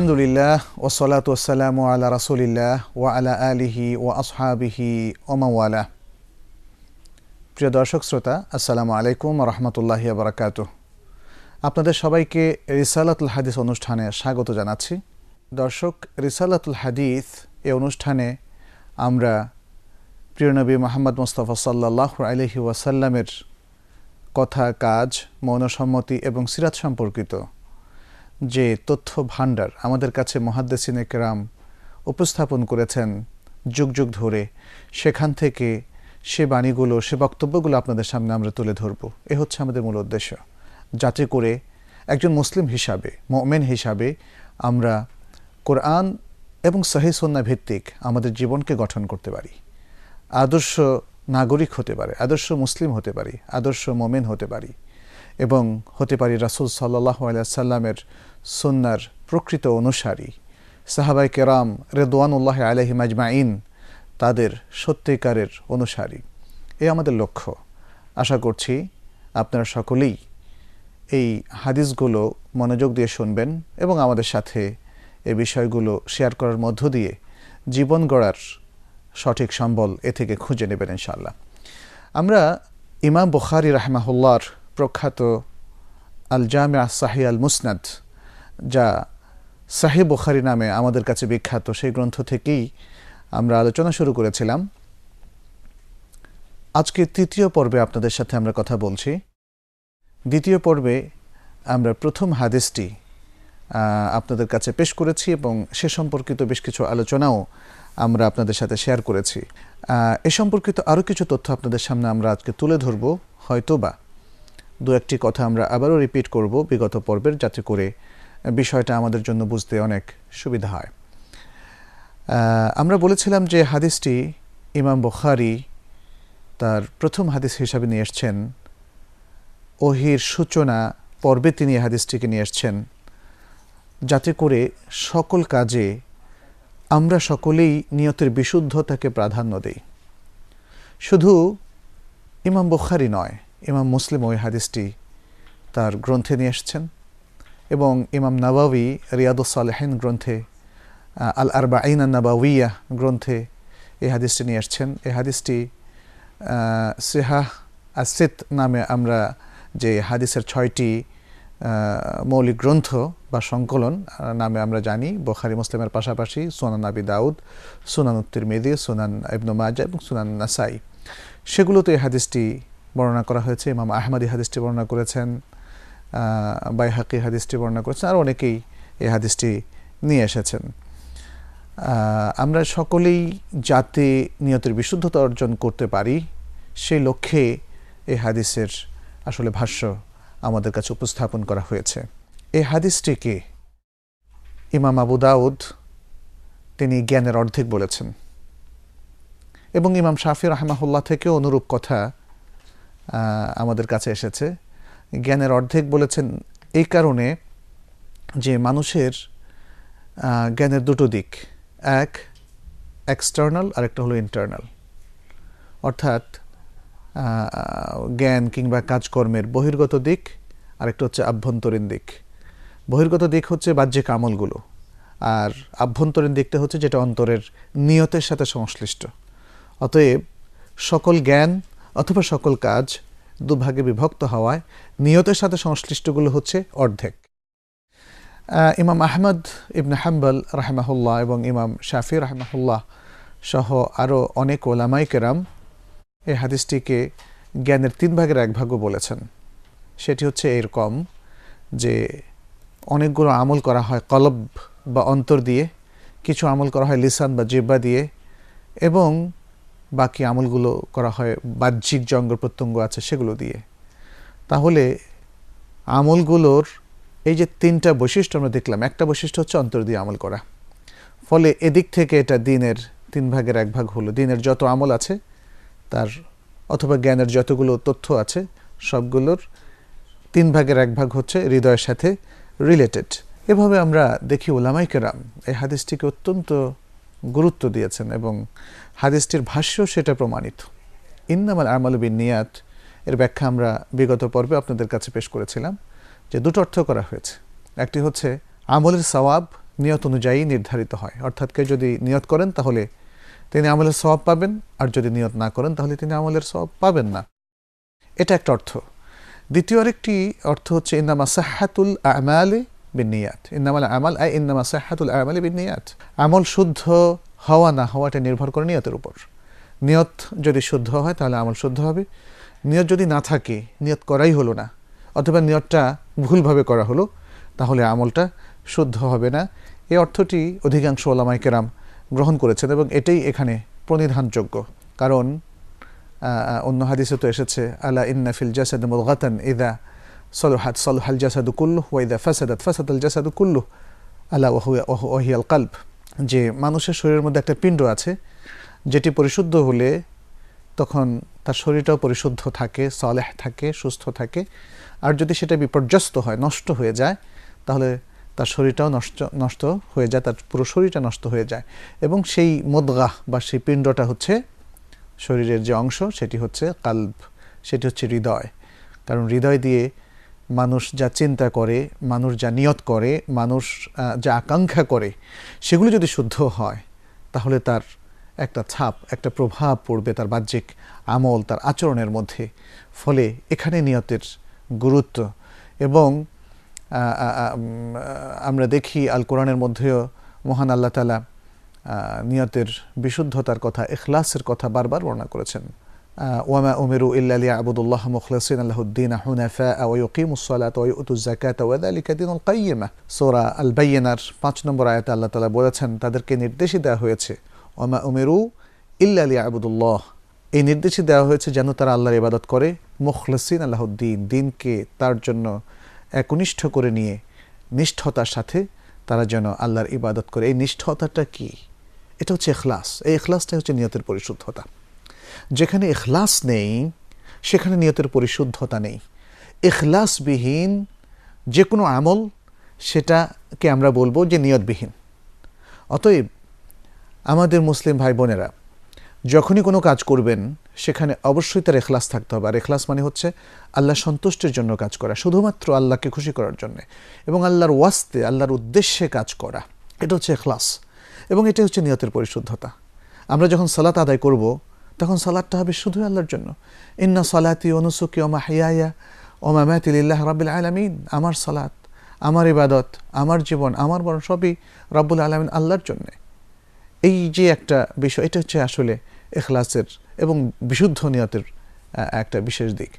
আলহামদুলিল্লাহ ওসলাত ওসালাম আলা রাসুলিল্লাহ ওয়া আলা আলিহি ও আসহাবিহি ওমাওয়ালা প্রিয় দর্শক শ্রোতা, আসসালামু আলাইকুম রহমতুল্লাহি বারাকাত আপনাদের সবাইকে রিসালাতুল হাদিস অনুষ্ঠানে স্বাগত জানাচ্ছি। দর্শক, রিসালাতুল হাদিস এই অনুষ্ঠানে আমরা প্রিয় নবী মোহাম্মদ মুস্তফা সাল্লাহ আলহি ওয়াসাল্লামের কথা, কাজ, মৌনসম্মতি এবং সিরাত সম্পর্কিত যে তথ্য ভাণ্ডার আমাদের কাছে মহাদ্দেসিন একরাম উপস্থাপন করেছেন যুগ যুগ ধরে, সেখান থেকে সে বাণীগুলো, সে বক্তব্যগুলো আপনাদের সামনে আমরা তুলে ধরব। এ হচ্ছে আমাদের মূল উদ্দেশ্য। যাতে করে একজন মুসলিম হিসাবে, মোমেন হিসাবে আমরা কোরআন এবং সহি সন্না ভিত্তিক আমাদের জীবনকে গঠন করতে পারি। আদর্শ নাগরিক হতে পারে, আদর্শ মুসলিম হতে পারি, আদর্শ মোমেন হতে পারি। এবং হতে পারি রাসুল সাল্লাহ সাল্লামের সন্ন্যার প্রকৃত অনুসারী। সাহাবাই কেরাম রেদওয়ানুল্লাহ আলহি মাজমাইন তাদের সত্যিকারের অনুসারী। এ আমাদের লক্ষ্য। আশা করছি আপনারা সকলেই এই হাদিসগুলো মনোযোগ দিয়ে শুনবেন এবং আমাদের সাথে এ বিষয়গুলো শেয়ার করার মধ্য দিয়ে জীবন গড়ার সঠিক সম্বল এ থেকে খুঁজে নেবেন ইনশাল্লাহ আমরা ইমাম বুখারি রাহমাহুল্লার প্রখ্যাত আল জামিয়া সাহি আল মুসনাদ যা সাহেব বুখারি নামে আমাদের কাছে বিখ্যাত, সেই গ্রন্থ থেকেই আমরা আলোচনা শুরু করেছিলাম। আজকে তৃতীয় পর্বে আপনাদের সাথে আমরা কথা বলছি। দ্বিতীয় পর্বে আমরা প্রথম হাদিসটি আপনাদের কাছে পেশ করেছি এবং সে সম্পর্কিত বেশ কিছু আলোচনাও আমরা আপনাদের সাথে শেয়ার করেছি। এ সম্পর্কিত আরও কিছু তথ্য আপনাদের সামনে আমরা আজকে তুলে ধরব হয়তো বা দু একটি কথা আমরা আবারও রিপিট করব বিগত পর্বের, যাতে করে বিষয়টা আমাদের জন্য বুঝতে অনেক সুবিধা হয়। আমরা বলেছিলাম যে হাদিসটি ইমাম বখারি তার প্রথম হাদিস হিসাবে নিয়ে এসছেন। ওহির সূচনা পর্বে তিনি হাদিসটিকে নিয়ে এসছেন। যাতে করে সকল কাজে আমরা সকলেই নিয়তের বিশুদ্ধতাকে প্রাধান্য দেই। শুধু ইমাম বুখারি নয় ইমাম মুসলিম ওই হাদিসটি তার গ্রন্থে নিয়ে এসছেন এবং ইমাম নবাবি রিয়াদুসালেহিন গ্রন্থে আল আরবা আইন নবাউইয়া গ্রন্থে এই হাদিসটি নিয়ে এসছেন। এই হাদিসটি সেহাহ আসিত নামে আমরা যে হাদিসের ছয়টি মৌলিক গ্রন্থ বা সংকলন নামে আমরা জানি, বখারি, মুসলিমের পাশাপাশি, সোনান আবি দাউদ, সুনান উত্তির মেদি সুনান ইবনু মাজা এবং সুনান নাসাই। সেগুলোতে এই হাদিসটি বর্ণনা করা হয়েছে, ইমাম আহমদি হাদিসটি বর্ণনা করেছেন বাইহাকি হাদিসটি বর্ণনা করেছেন, আর অনেকেই এই হাদিসটি নিয়ে এসেছেন। আমরা সকলেই যাতে নিয়তের বিশুদ্ধতা অর্জন করতে পারি সেই লক্ষ্যে এই হাদিসের আসলে ভাষ্য আমাদের কাছে উপস্থাপন করা হয়েছে। এই হাদিসটিকে ইমাম আবু দাউদ তিনি জ্ঞানের অর্ধেক বলেছেন। এবং ইমাম শাফি রহমাহুল্লাহ থেকেও অনুরূপ কথা আমাদের কাছে এসেছে। জ্ঞানের অর্ধেক বলেছেন, এই কারণে যে মানুষের জ্ঞানের দুটো দিক, এক এক্সটার্নাল আর একটা হলো ইন্টারনাল অর্থাৎ জ্ঞান কিংবা কাজকর্মের বহির্গত দিক, আরেকটা হচ্ছে আভ্যন্তরীণ দিক। বহির্গত দিক হচ্ছে বাহ্যিক আমলগুলো, আর আভ্যন্তরীণ দিকটা হচ্ছে যেটা অন্তরের নিয়তের সাথে সংশ্লিষ্ট। অতএব সকল জ্ঞান অথবা সকল কাজ দুভাগে বিভক্ত হওয়ায় নিয়তের সাথে সংশ্লিষ্টগুলো হচ্ছে অর্ধেক। ইমাম আহমদ ইবনে হাম্বল রাহমাহুল্লাহ এবং ইমাম শাফি রাহমাহুল্লাহ সহ আরও অনেক ওলামাই কেরাম এই হাদিসটিকে জ্ঞানের তিন ভাগের এক ভাগও বলেছেন। সেটি হচ্ছে এরকম যে অনেকগুলো আমল করা হয় কলব বা অন্তর দিয়ে, কিছু আমল করা হয় লিসান বা জিব্বা দিয়ে এবং বাকি আমলগুলো করা হয়, বাহ্যিক জঙ্গ প্রত্যঙ্গ আছে সেগুলো দিয়ে। তাহলে আমলগুলোর এই যে তিনটা বৈশিষ্ট্য আমরা দেখলাম, একটা বৈশিষ্ট্য হচ্ছে অন্তর দিয়ে আমল করা। ফলে এদিক থেকে এটা দিনের তিন ভাগের এক ভাগ হলো। দিনের যত আমল আছে, তার অথবা জ্ঞানের যতগুলো তথ্য আছে, সবগুলোর তিন ভাগের এক ভাগ হচ্ছে হৃদয়ের সাথে রিলেটেড এভাবে আমরা দেখি ওলামাইকেরাম এই হাদিসটিকে অত্যন্ত গুরুত্ব দিয়েছেন এবং হাদিসটির ভাষ্য সেটা প্রমাণিত। ইন্নামাল আমাল বিন নিয়াত এর ব্যাখ্যা আমরা বিগত পর্বে আপনাদের কাছে পেশ করেছিলাম, যে দুটো অর্থ করা হয়েছে। একটি হচ্ছে, আমলের সওয়াব নিয়ত অনুযায়ী নির্ধারিত হয়। অর্থাৎ কেউ যদি নিয়ত করেন, তাহলে তিনি আমলের স্বভাব পাবেন, আর যদি নিয়ত না করেন, তাহলে তিনি আমলের স্বভাব পাবেন না। এটা একটা অর্থ। দ্বিতীয় আরেকটি অর্থ হচ্ছে, ইন্নামা সাহাতুল আমালে বিনিয়াত ইন্নামাল আমাল, আই ইন্নামা সাহাতুল আমালে বিনিয়াত আমল শুদ্ধ হওয়া না হওয়াটা নির্ভর করে নিয়তের উপর। নিয়ত যদি শুদ্ধ হয়, তাহলে আমল শুদ্ধ হবে। নিয়ত যদি না থাকে, নিয়ত করাই হলো না, অথবা নিয়তটা ভুলভাবে করা হলো, তাহলে আমলটা শুদ্ধ হবে না। এই অর্থটি অধিকাংশ ওলামাইকেরাম গ্রহণ করেছেন এবং এটাই এখানে প্রণিধানযোগ্য। কারণ অন্য হাদিসে তো এসেছে, আলা ইন্না ফিল জাসাদ মুলগাতান ইদা সলহাত, সলহাল জাসাদু কুল্লু ওয়াইদা ফাসাদাত, ফাসাদাল জাসাদু কুল্লু আলা ওহিয়াল কাল্ব। যে মানুষের শরীরের মধ্যে একটা পিণ্ড আছে, যেটি পরিশুদ্ধ হলে তখন তার শরীরটাও পরিশুদ্ধ থাকে, সলেহ থাকে, সুস্থ থাকে। আর যদি সেটা বিপর্যস্ত হয়, নষ্ট হয়ে যায়, তাহলে তার শরীরটাও নষ্ট নষ্ট হয়ে যায়, তার পুরো শরীরটা নষ্ট হয়ে যায়। এবং সেই মদগাহ বা সেই পিণ্ডটা হচ্ছে শরীরের যে অংশ, সেটি হচ্ছে কাল্ব, সেটি হচ্ছে হৃদয়। কারণ হৃদয় দিয়ে মানুষ যা চিন্তা করে, মানুষ যা নিয়ত করে, মানুষ যা আকাঙ্ক্ষা করে, সেগুলো যদি শুদ্ধ হয়, তাহলে তার একটা ছাপ, একটা প্রভাব পড়বে তার বাহ্যিক আমল, তার আচরণের মধ্যে। ফলে এখানে নিয়তের গুরুত্ব। এবং আমরা দেখি আল কোরআনের মধ্যেও মহান আল্লাহ তালা নিয়তের বিশুদ্ধতার কথা এখলাসের কথা বারবার বর্ণনা করেছেন। ওয়ামা উমেরু ইল্লালি আবুদুল্লাহ মুখলসিন আল্লাহুদ্দিন হুনাফা ওয়ুকিমুসসালাত ওয়ুতুজ-যাকাত ওয়াযালিকা দীনুল কাইয়্যিমা সূরা আল বাইয়িনার 5 নম্বর আয়াতে আল্লাহ তাআলা বলেছেন, তাদেরকে নির্দেশ দেওয়া হয়েছে, ওয়ামা উমেরু ইল্লালি আবুদুল্লাহ এই নির্দেশই দেওয়া হয়েছে যেন তারা আল্লাহর ইবাদত করে, মুখলসিন আল্লাহদ্দিন দিনকে তার জন্য একনিষ্ঠ করে নিয়ে, নিষ্ঠতার সাথে তারা যেন আল্লাহর ইবাদত করে। এই নিষ্ঠতাটা কি? এটা হচ্ছে এখলাস এই এখলাসটাই হচ্ছে নিয়তের পরিশুদ্ধতা। যেখানে এখলাস নেই, সেখানে নিয়তের পরিশুদ্ধতা নেই। এখলাসবিহীন যে কোনো আমল, সেটাকে আমরা বলব যে নিয়তবিহীন। অতএব আমাদের মুসলিম ভাই বোনেরা যখনই কোনো কাজ করবেন, সেখানে অবশ্যই তার এখলাস থাকতে হবে। আর এখলাস মানে হচ্ছে আল্লাহ সন্তুষ্টের জন্য কাজ করা, শুধুমাত্র আল্লাহকে খুশি করার জন্য। এবং আল্লাহর ওয়াস্তে, আল্লাহর উদ্দেশ্যে কাজ করা, এটা হচ্ছে এখলাস এবং এটা হচ্ছে নিয়তের পরিশুদ্ধতা। আমরা যখন সালাত আদায় করব তখন সালাদটা হবে শুধুই আল্লাহর জন্য। ইন্না সালাতি অনুসুকি ওমা হিয়ায়া ওমা মাতিল্লাহ রাবিল আলমিন। আমার সালাত, আমার ইবাদত, আমার জীবন, আমার বরং সবই রব্বুল আলমিন আল্লাহর জন্যে। এই যে একটা বিষয়, এটা হচ্ছে আসলে এখলাসের এবং বিশুদ্ধ নিয়তের একটা বিশেষ দিক।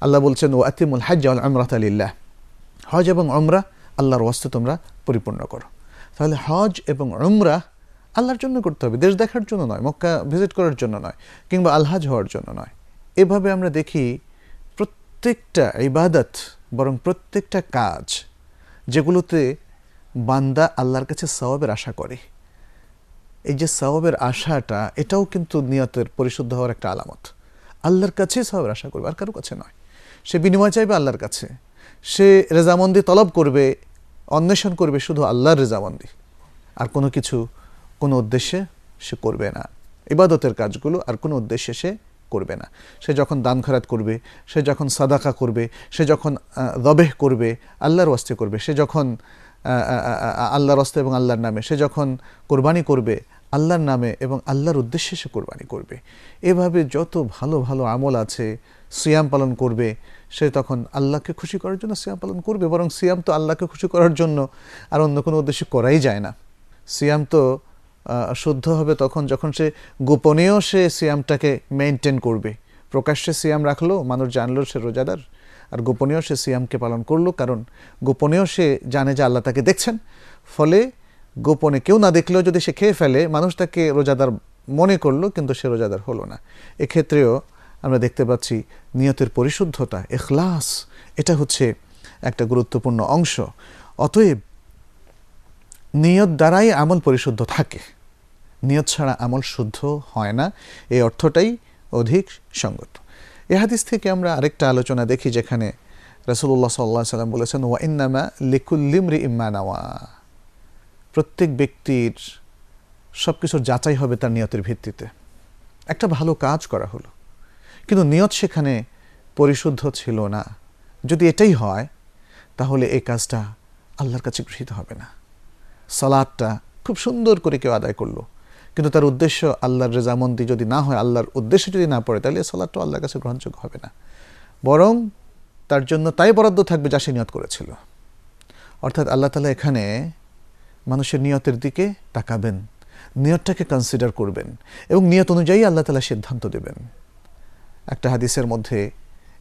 আল্লাহ বলছেন ও আতিমুল হাজ আমরাত আলিল্লাহ হজ এবং অমরা আল্লাহর ওয়াস্তে তোমরা পরিপূর্ণ করো। তাহলে হজ এবং অমরা আল্লাহর জন্য করতে হবে, দেশ দেখার জন্য নয়, মক্কা ভিজিট করার জন্য নয়, কিংবা আলহাজ হওয়ার জন্য নয়। এভাবে আমরা দেখি প্রত্যেকটা ইবাদত, বরং প্রত্যেকটা কাজ, যেগুলোতে বান্দা আল্লাহর কাছে সওয়াবের আশা করে। এই যে সওয়াবের আশাটা, এটাও কিন্তু নিয়তের পরিশুদ্ধ হওয়ার একটা আলামত। আল্লাহর কাছেই সওয়াবের আশা করবে, আর কারও কাছে নয়। সে বিনিময় চাইবে আল্লাহর কাছে, সে রেজামন্দি তলব করবে, অন্বেষণ করবে শুধু আল্লাহর রেজামন্দি। আর কোনো কিছু কোনো উদ্দেশ্যে সে করবে না। ইবাদতের কাজগুলো আর কোনো উদ্দেশ্যে সে করবে না। সে যখন দান খরাত করবে, সে যখন সাদাকা করবে, সে যখন দবেহ করবে, আল্লাহর ওয়াস্তে করবে, সে যখন আল্লাহর অস্তে এবং আল্লাহর নামে, সে যখন কোরবানি করবে, আল্লাহর নামে এবং আল্লাহর উদ্দেশ্যে সে কোরবানি করবে। এভাবে যত ভালো ভালো আমল আছে, সিয়াম পালন করবে, সে তখন আল্লাহকে খুশি করার জন্য সিয়াম পালন করবে, বরং সিয়াম তো আল্লাহকে খুশি করার জন্য, আর অন্য কোনো উদ্দেশ্যে করাই যায় না। সিয়াম তো শুদ্ধ হবে তখন যখন সে গোপনেও সে সিয়ামটাকে মেনটেন করবে। প্রকাশ্যে সিয়াম রাখল, মানুষ জানলো সে রোজাদার, আর গোপনীয় সে সিয়ামকে পালন করল, কারণ গোপনীয় সে জানে যে আল্লাহ তাকে দেখছেন। ফলে গোপনে কেউ না দেখলেও যদি সে খেয়ে ফেলে, মানুষ তাকে রোজাদার মনে করল, কিন্তু সে রোজাদার হলো না। এক্ষেত্রেও আমরা দেখতে পাচ্ছি নিয়তের পরিশুদ্ধতা, এখলাস, এটা হচ্ছে একটা গুরুত্বপূর্ণ অংশ। অতএব নিয়ত দ্বারাই আমল পরিশুদ্ধ থাকে। নিয়ত ছাড়া আমল শুদ্ধ হয় না। এই অর্থটাই অধিক সঙ্গত এ হাদিস থেকে আমরা আরেকটা আলোচনা দেখি যেখানে রসুল্লাহ সাল্লাহ সাল্লাম বলেছেন, ওয়া ইন্নামা লিকুল্লিমরি ইম্মানাওয়া প্রত্যেক ব্যক্তির সব কিছুর যাচাই হবে তার নিয়তের ভিত্তিতে। একটা ভালো কাজ করা হলো। কিন্তু নিয়ত সেখানে পরিশুদ্ধ ছিল না। যদি এটাই হয়, তাহলে এই কাজটা আল্লাহর কাছে গৃহীত হবে না। সালাদটা খুব সুন্দর করে কেউ আদায় করল। কিন্তু তার উদ্দেশ্য আল্লাহর রেজামন্দি যদি না হয়, আল্লাহর উদ্দেশ্য যদি না পড়ে, তাহলে সালাদটা আল্লাহর কাছে গ্রহণযোগ্য হবে না। বরং তার জন্য তাই বরাদ্দ থাকবে যা সে নিয়ত করেছিল। অর্থাৎ আল্লাহ তালা এখানে মানুষের নিয়তের দিকে তাকাবেন, নিয়তটাকে কনসিডার করবেন এবং নিয়ত অনুযায়ী আল্লাহ তালা সিদ্ধান্ত দেবেন। একটা হাদিসের মধ্যে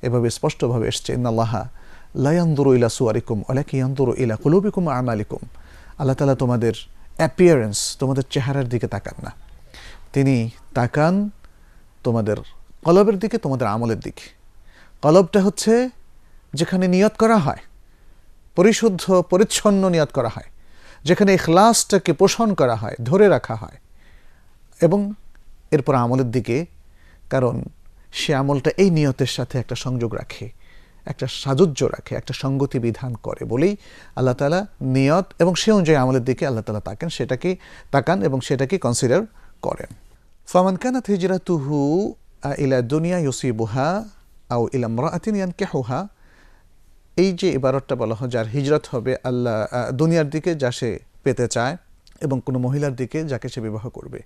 এভাবে স্পষ্টভাবে এসছে ইন্নাল্লাহা লায়ান্দুরু ইলা সুয়ারিকুম অলাকি ইয়ান্দুরু ইলা কুলুবিকুম আমালিকুম। আল্লাহ তালা তোমাদের অ্যাপিয়ারেন্স তোমাদের চেহারার দিকে তাকান না। তিনি তাকান তোমাদের কলবের দিকে, তোমাদের আমলের দিকে। কলবটা হচ্ছে যেখানে নিয়ত করা হয়, পরিশুদ্ধ, পরিচ্ছন্ন নিয়ত করা হয়, যেখানে ইখলাসটাকে পোষণ করা হয়, ধরে রাখা হয় এবং এরপর আমলের দিকে, কারণ সে আমলটা এই নিয়তের সাথে একটা সংযোগ রাখে। একটা সাজুজ্য রাখে, একটা সঙ্গতি বিধান করে বলেই আল্লাহ তালা নিয়ত এবং সে অনুযায়ী আমলের দিকে আল্লাহ তালা তাকান, সেটাকে তাকান এবং সেটাকে কনসিডার করেন। ফামান কানাত হিজরাতুহু ইলা দুনিয়া ইউসি ইউসিবুহা আও ইলা মরাতিন ইয়ানকাহুহা, এই যে ইবারতটা বলা হয়, যার হিজরত হবে আল্লাহ দুনিয়ার দিকে যা সে পেতে চায় এবং কোনো মহিলার দিকে যাকে সে বিবাহ করবে।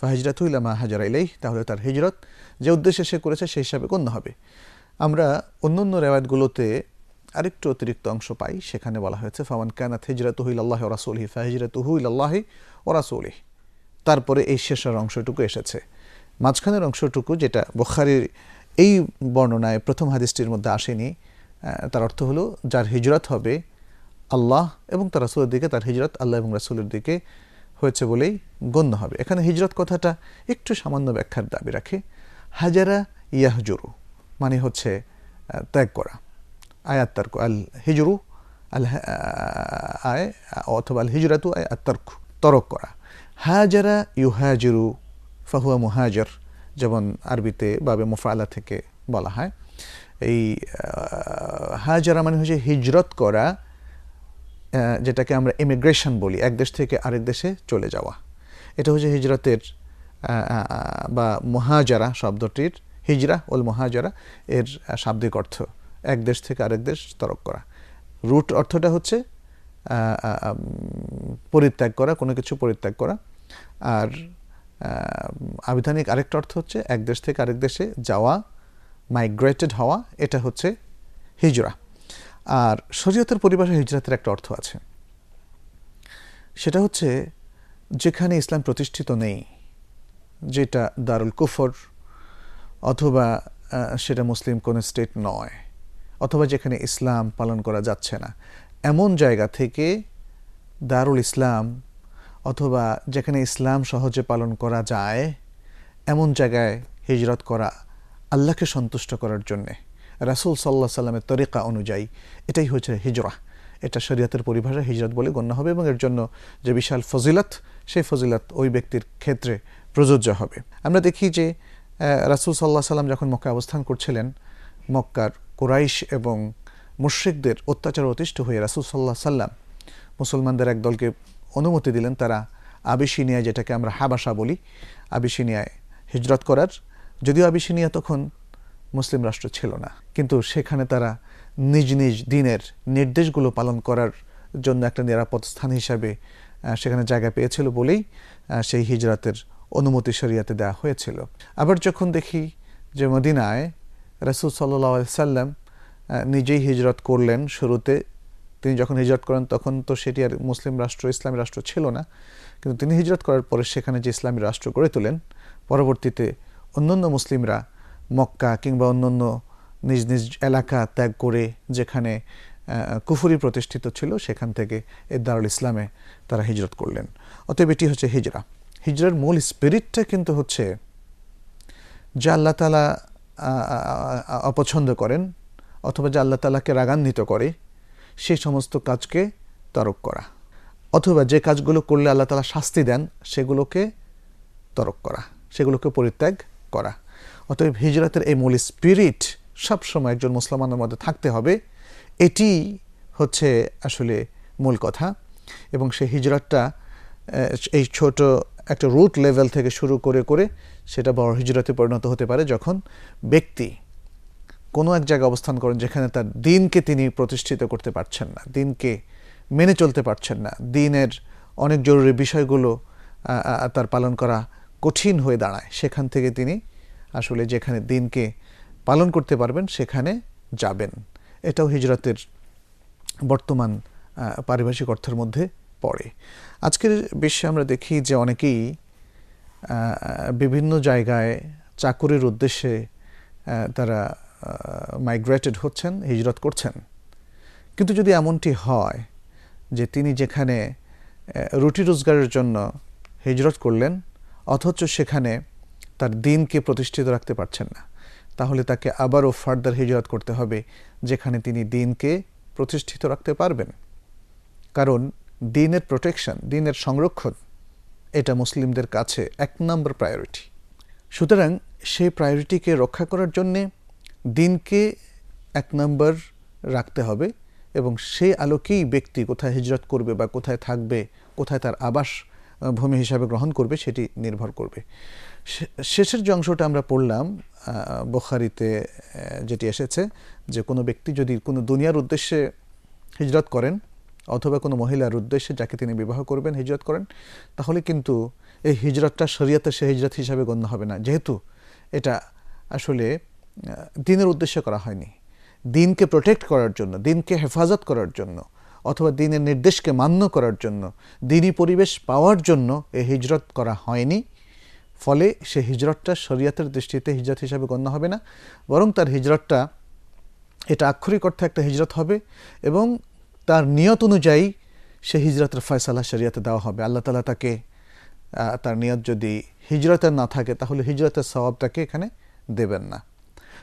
ফাহিজরাতু ইলামা হাজারা ইলাই তাহলে তার হিজরত যে উদ্দেশ্যে সে করেছে, সেই হিসাবে গণ্য হবে। আমরা অন্য অন্য রেওয়ায়তগুলোতে আরেকটু অতিরিক্ত অংশ পাই। সেখানে বলা হয়েছে, ফামান কানাত হিজরাতুহু ইলাল্লাহি ওয়া রাসূলিহি, ফাহিজরাতুহু ইলাল্লাহি ওয়া রাসূলিহি। তারপরে এই শেষের অংশটুকু এসেছে। মাঝখানের অংশটুকু, যেটা বখারির এই বর্ণনায় প্রথম হাদিসটির মধ্যে আসেনি তার অর্থ হলো, যার হিজরত হবে আল্লাহ এবং তার রাসুলের দিকে, তার হিজরত আল্লাহ এবং রাসুলের দিকে হয়েছে বলেই গণ্য হবে। এখানে হিজরত কথাটা একটু সামান্য ব্যাখ্যার দাবি রাখে। হাজারা ইয়াহজুরু মানে হচ্ছে ত্যাগ করা। আয়াত তার্ক, আল হিজরু, আল আয়, অথবা আল হিজরাতু, আয় আত্তার্ক তরক করা। হাজারা ইউহাজিরু, ফাহুয়া মুহাজার, যেমন আরবিতে বাবে মুফালা থেকে বলা হয়। এই হাজারা মানে হচ্ছে হিজরত করা যেটাকে আমরা ইমিগ্রেশন বলি, এক দেশ থেকে আরেক দেশে চলে যাওয়া। এটা হচ্ছে হিজরতের বা মহাজারা শব্দটির হিজরা ওল মহাজারা এর শাব্দিক অর্থ এক দেশ থেকে আরেক দেশ তরক করা। রুট অর্থটা হচ্ছে পরিত্যাগ করা, কোনো কিছু পরিত্যাগ করা। আর আবিধানিক আরেকটা অর্থ হচ্ছে এক দেশ থেকে আরেক দেশে যাওয়া মাইগ্রেটেড হওয়া, এটা হচ্ছে হিজরা। আর শরীয়তের পরিভাষায় হিজরাতের একটা অর্থ আছে। সেটা হচ্ছে, যেখানে ইসলাম প্রতিষ্ঠিত নেই, যেটা দারুল কুফর অথবা সেটা মুসলিম কোনো স্টেট নয়, অথবা যেখানে ইসলাম পালন করা যাচ্ছে না। এমন জায়গা থেকে দারুল ইসলাম অথবা যেখানে ইসলাম সহজে পালন করা যায়, এমন জায়গায় হিজরত করা আল্লাহকে সন্তুষ্ট করার জন্যে। রাসুল সাল্লাহ সাল্লামের তরিকা অনুযায়ী এটাই হচ্ছে হিজরা। এটা শরীয়তের পরিভাষা হিজরত বলে গণ্য হবে এবং এর জন্য যে বিশাল ফজিলত, সেই ফজিলত ওই ব্যক্তির ক্ষেত্রে প্রযোজ্য হবে। আমরা দেখি যে রাসুল সাল্লাহ সাল্লাম যখন মক্কা অবস্থান করছিলেন, মক্কার কুরাইশ এবং মুশ্রিকদের অত্যাচার অতিষ্ঠ হয়ে রাসুল সাল্লাহ সাল্লাম মুসলমানদের এক দলকে অনুমতি দিলেন, তারা আবিসিনিয়ায় যেটাকে আমরা হাবাসা বলি, আবিসিনিয়ায় হিজরত করার। যদিও আবিসিনিয়া তখন মুসলিম রাষ্ট্র ছিল না, কিন্তু সেখানে তারা নিজ নিজ দিনের নির্দেশগুলো পালন করার জন্য একটা নিরাপদ স্থান হিসাবে সেখানে জায়গা পেয়েছিল বলেই সেই হিজরাতের অনুমতি শরিয়াতে দেওয়া হয়েছিল। আবার যখন দেখি যে মদিনায় রসুল সাল্লাহ সাল্লাম নিজেই হিজরত করলেন শুরুতে, তিনি যখন হিজরত করেন তখন তো সেটি আর মুসলিম রাষ্ট্র, ইসলামী রাষ্ট্র ছিল না। কিন্তু তিনি হিজরত করার পরে সেখানে যে ইসলামী রাষ্ট্র গড়ে তোলেন, পরবর্তীতে অন্যান্য মুসলিমরা মক্কা কিংবা অন্যান্য নিজ নিজ এলাকা ত্যাগ করে যেখানে কুফুরি প্রতিষ্ঠিত ছিল, সেখান থেকে এ দারুল ইসলামে তারা হিজরত করলেন। অতএব এটি হচ্ছে হিজরা। হিজরার মূল স্পিরিটটা কিন্তু হচ্ছে যা আল্লাহ তালা অপছন্দ করেন অথবা যা আল্লাহ তালাকে রাগান্বিত করে সেই সমস্ত কাজকে তরক করা। অথবা যে কাজগুলো করলে আল্লাহ তালা শাস্তি দেন সেগুলোকে তরক করা, সেগুলোকে পরিত্যাগ করা। অতএব হিজরাতের এই মূল স্পিরিট সবসময় একজন মুসলমানের মধ্যে থাকতে হবে। এটি হচ্ছে আসলে মূল কথা এবং সেই হিজরতটা এই ছোট একটা রুট লেভেল থেকে শুরু করে করে সেটা বড় হিজরতে পরিণত হতে পারে যখন ব্যক্তি কোনো এক জায়গায় অবস্থান করেন যেখানে তার দিনকে তিনি প্রতিষ্ঠিত করতে পারছেন না, দিনকে মেনে চলতে পারছেন না, দিনের অনেক জরুরি বিষয়গুলো তার পালন করা কঠিন হয়ে দাঁড়ায়। সেখান থেকে তিনি আসলে যেখানে দিনকে পালন করতে পারবেন সেখানে যাবেন। এটাও হিজরতের বর্তমান পারিভাষিক অর্থের মধ্যে পড়ে। আজকের বিশ্বে আমরা দেখি যে অনেকেই বিভিন্ন জায়গায় চাকুরির উদ্দেশ্যে তারা মাইগ্রেটেড হচ্ছেন, হিজরত করছেন। কিন্তু যদি এমনটি হয় যে তিনি যেখানে রুটি রোজগারের জন্য হিজরত করলেন, অথচ সেখানে তার দিনকে প্রতিষ্ঠিত রাখতে পারছেন না, তাহলে তাকে আবারও ফার্দার হিজরত করতে হবে, যেখানে তিনি দিনকে প্রতিষ্ঠিত রাখতে পারবেন। কারণ দিনের প্রোটেকশন দিনের সংরক্ষণ, এটা মুসলিমদের কাছে এক নম্বর প্রায়োরিটি সুতরাং সেই প্রায়োরিটিকে রক্ষা করার জন্যে দিনকে এক নম্বর রাখতে হবে এবং সেই আলোকেই ব্যক্তি কোথায় হিজরত করবে বা কোথায় থাকবে, কোথায় তার আবাস ভূমি হিসাবে গ্রহণ করবে সেটি নির্ভর করবে। শেষের যে অংশটা আমরা পড়লাম বুখারিতে যেটি এসেছে যে কোনো ব্যক্তি যদি কোনো দুনিয়ার উদ্দেশ্যে হিজরত করেন অথবা কোনো মহিলার উদ্দেশ্যে যাকে তিনি বিবাহ করবেন, হিজরত করেন, তাহলে কিন্তু এই হিজরতটা শরীয়তে সে হিজরত হিসাবে গণ্য হবে না। যেহেতু এটা আসলে দিনের উদ্দেশ্যে করা হয়নি। দিনকে প্রোটেক্ট করার জন্য, দিনকে হেফাজত করার জন্য, অথবা দিনের নির্দেশকে মান্য করার জন্য, দিনই পরিবেশ পাওয়ার জন্য এই হিজরত করা হয়নি। ফলে সে হিজরতটা শরীয়তের দৃষ্টিতে হিজরত হিসাবে গণ্য হবে না, বরং তার হিজরতটা, এটা আক্ষরিক অর্থে একটা হিজরত হবে এবং তার নিয়ত অনুযায়ী সে হিজরতের ফয়সালা শরিয়াতে দেওয়া হবে। আল্লাহ তালা তাকে তার নিয়ত যদি হিজরতের না থাকে, তাহলে হিজরতের স্বভাব তাকে এখানে দেবেন না।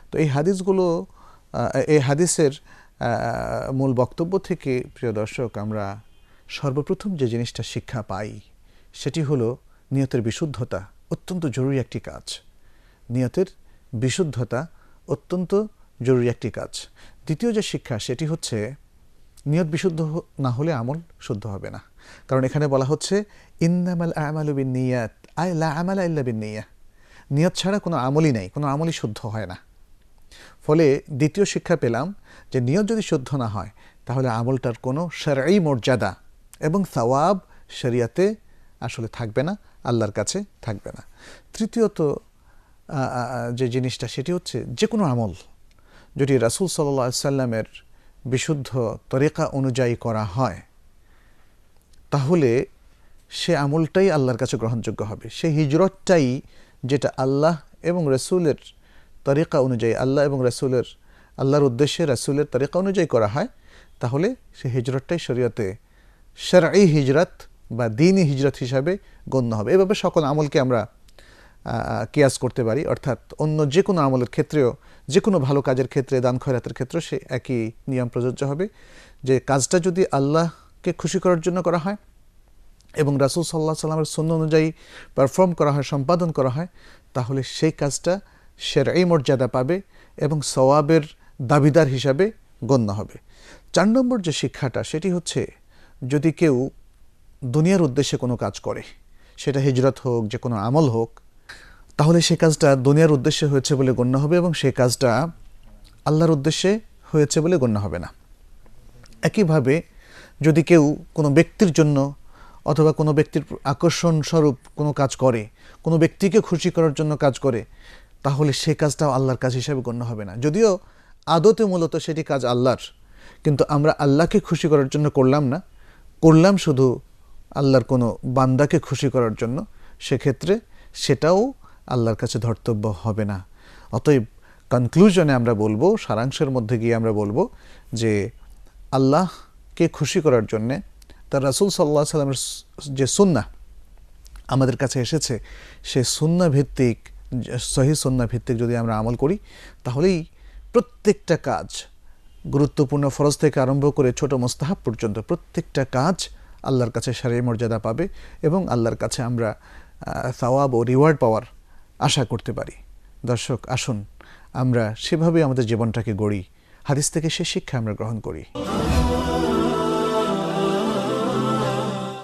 তো এই হাদিসগুলো এই হাদিসের মূল বক্তব্য থেকে, প্রিয় দর্শক, আমরা সর্বপ্রথম যে জিনিসটা শিক্ষা পাই, সেটি হলো নিয়তের বিশুদ্ধতা অত্যন্ত জরুরি একটি কাজ। নিয়তের বিশুদ্ধতা অত্যন্ত জরুরি একটি কাজ। দ্বিতীয় যে শিক্ষা, সেটি হচ্ছে নিয়ত বিশুদ্ধ না হলে আমল শুদ্ধ হবে না। কারণ এখানে বলা হচ্ছে, ইন্নামাল আমালু বিন নিয়াত আই লা আমালা ইল্লা বিন নিয়া নিয়ত ছাড়া কোনো আমলই নেই, কোনো আমলই শুদ্ধ হয় না। ফলে দ্বিতীয় শিক্ষা পেলাম যে, নিয়ত যদি শুদ্ধ না হয়, তাহলে আমলটার কোনো সারাই মর্যাদা এবং সওয়াব শরিয়াতে আসলে থাকবে না, আল্লাহর কাছে থাকবে না। তৃতীয়ত যে জিনিসটা, সেটি হচ্ছে যে কোনো আমল। যদি রাসূল সাল্লাহ সাল্লামের বিশুদ্ধ তরিকা অনুযায়ী করা হয়, তাহলে সে আমলটাই আল্লাহর কাছে গ্রহণযোগ্য হবে। সেই হিজরতটাই যেটা আল্লাহ এবং রসুলের তরিকা অনুযায়ী, আল্লাহ এবং রসুলের, আল্লাহর উদ্দেশ্যে রসুলের তরিকা অনুযায়ী করা হয়, তাহলে সে হিজরতটাই শরীয়তে শারঈ হিজরত বা দিনই হিজরত হিসাবে গণ্য হবে। এভাবে সকল আমলকে আমরা কিয়াস করতে পারি। অর্থাৎ অন্য যে কোনো আমলের ক্ষেত্রেও যে কোনো ভালো কাজের ক্ষেত্রে, দান খয়রাতের ক্ষেত্রে সে একই নিয়ম প্রযোজ্য হবে, যে কাজটা যদি আল্লাহকে খুশি করার জন্য করা হয় এবং রাসুল সাল্লাহ সাল্লামের শূন্য অনুযায়ী পারফর্ম করা হয়, সম্পাদন করা হয়, তাহলে সেই কাজটা সেরাই মর্যাদা পাবে এবং সওয়াবের দাবিদার হিসাবে গণ্য হবে। চার নম্বর যে শিক্ষাটা, সেটি হচ্ছে যদি কেউ দুনিয়ার উদ্দেশ্যে কোনো কাজ করে, সেটা হিজরত হোক যে কোনো আমল হোক তাহলে সে কাজটা দুনিয়ার উদ্দেশ্যে হয়েছে বলে গণ্য হবে এবং সে কাজটা আল্লাহর উদ্দেশ্যে হয়েছে বলে গণ্য হবে না। একইভাবে যদি কেউ কোনো ব্যক্তির জন্য অথবা কোনো ব্যক্তির আকর্ষণ স্বরূপ কোনো কাজ করে, কোনো ব্যক্তিকে খুশি করার জন্য কাজ করে, তাহলে সে কাজটাও আল্লাহর কাজ হিসাবে গণ্য হবে না। যদিও আদতে মূলত সেটি কাজ আল্লাহর, কিন্তু আমরা আল্লাহকে খুশি করার জন্য করলাম না। করলাম শুধু আল্লাহর কোনো বান্দাকে খুশি করার জন্য। সেক্ষেত্রে সেটাও আল্লাহর কাছে ধর্তব্য হবে না। অতএব কনক্লুশনে আমরা বলব, সারাংশের মধ্যে গিয়ে আমরা বলব যে আল্লাহকে খুশি করার জন্যে তার রাসুল সাল্লাহ সাল্লামের যে সুন্না আমাদের কাছে এসেছে, সে সুন্না ভিত্তিক, সহি সুন্না ভিত্তিক যদি আমরা আমল করি, তাহলেই প্রত্যেকটা কাজ গুরুত্বপূর্ণ ফরজ থেকে আরম্ভ করে ছোট মোস্তাহাব পর্যন্ত প্রত্যেকটা কাজ আল্লাহর কাছে সারি মর্যাদা পাবে এবং আল্লাহর কাছে আমরা সওয়াব ও রিওয়ার্ড পাওয়ার আশা করতে পারি। দর্শক, আসুন, আমরা সেভাবে আমাদের জীবনটাকে গড়ি। হাদিস থেকে সে শিক্ষা আমরা গ্রহণ করি।